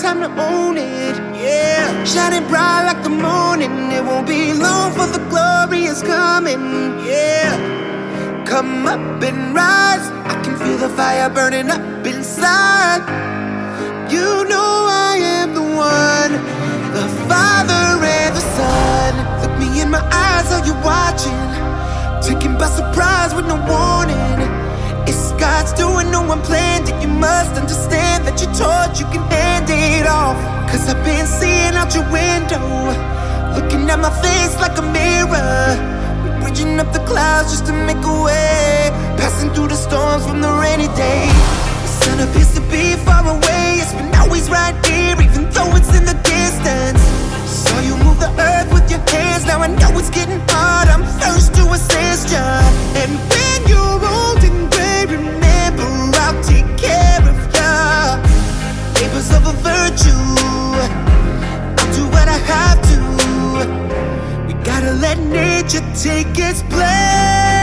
time to own it. Yeah, shining bright like the morning. It won't be long for the glory is coming. Yeah, come up and rise. I can feel the fire burning up inside. You know I am the one, the Father and the Son. Look me in my eyes, are you watching? Taken by surprise with no warning. God's doing, no one planned it. You must understand that you're taught you can hand it off. Cause I've been seeing out your window, looking at my face like a mirror. Bridging up the clouds just to make a way. Passing through the storms from the rainy day. The sun appears to be far away. It's been always right here, even though it's in the distance. Saw you move the earth with your hands. Now I know it's getting Labors of a virtue. I'll do what I have to. We gotta let nature take its place.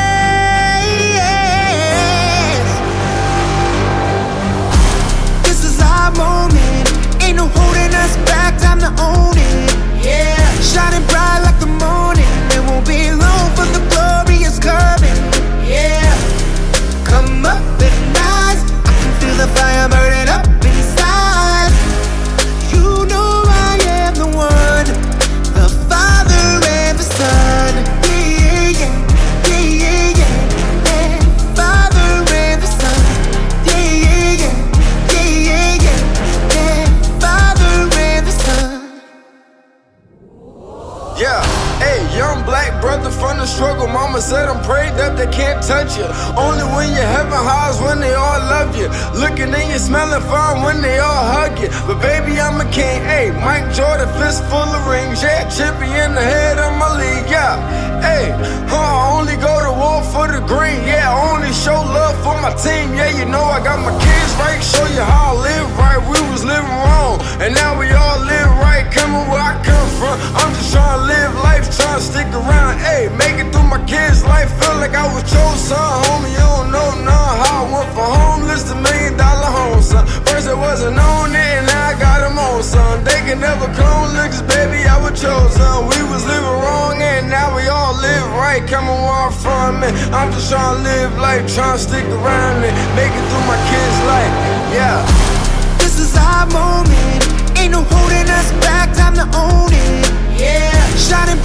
From the struggle. Mama said I'm prayed up, they can't touch you. Only when you're having highs when they all love you. Looking in you, smelling fine when they all hug you. But baby, I'm a king. Hey, Mike Jordan, fist full of rings. Yeah, chippy in the head of my league. Yeah, hey, huh, I only go to war for the green. Yeah, I only show love for my team. Yeah, you know I got my kids right. Show you how I live right. We was living wrong, and now we all live right. Coming where I come from. I'm trying to stick around. Hey, make it through my kids' life. Feel like I was chosen, son. Homie, you don't know none. How I went from homeless to million dollar home, son. First I wasn't on it, and now I got them on, son. They can never clone looks, baby. I was chosen. We was living wrong, and now we all live right. Coming where I'm from, and I'm just trying to live life, trying to stick around and make it through my kids' life. Yeah. This is our moment. Ain't no holding us back. Time to own it. Yeah, shining